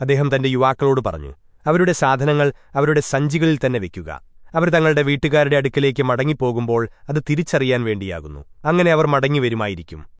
അദ്ദേഹം തന്റെ യുവാക്കളോട് പറഞ്ഞു അവരുടെ സാധനങ്ങൾ അവരുടെ സഞ്ചികളിൽ തന്നെ വയ്ക്കുക അവർ തങ്ങളുടെ വീട്ടുകാരുടെ അടുക്കലേക്ക് മടങ്ങിപ്പോകുമ്പോൾ അത് തിരിച്ചറിയാൻ വേണ്ടിയാകുന്നു. അങ്ങനെ അവർ മടങ്ങിവരുമായിരിക്കും.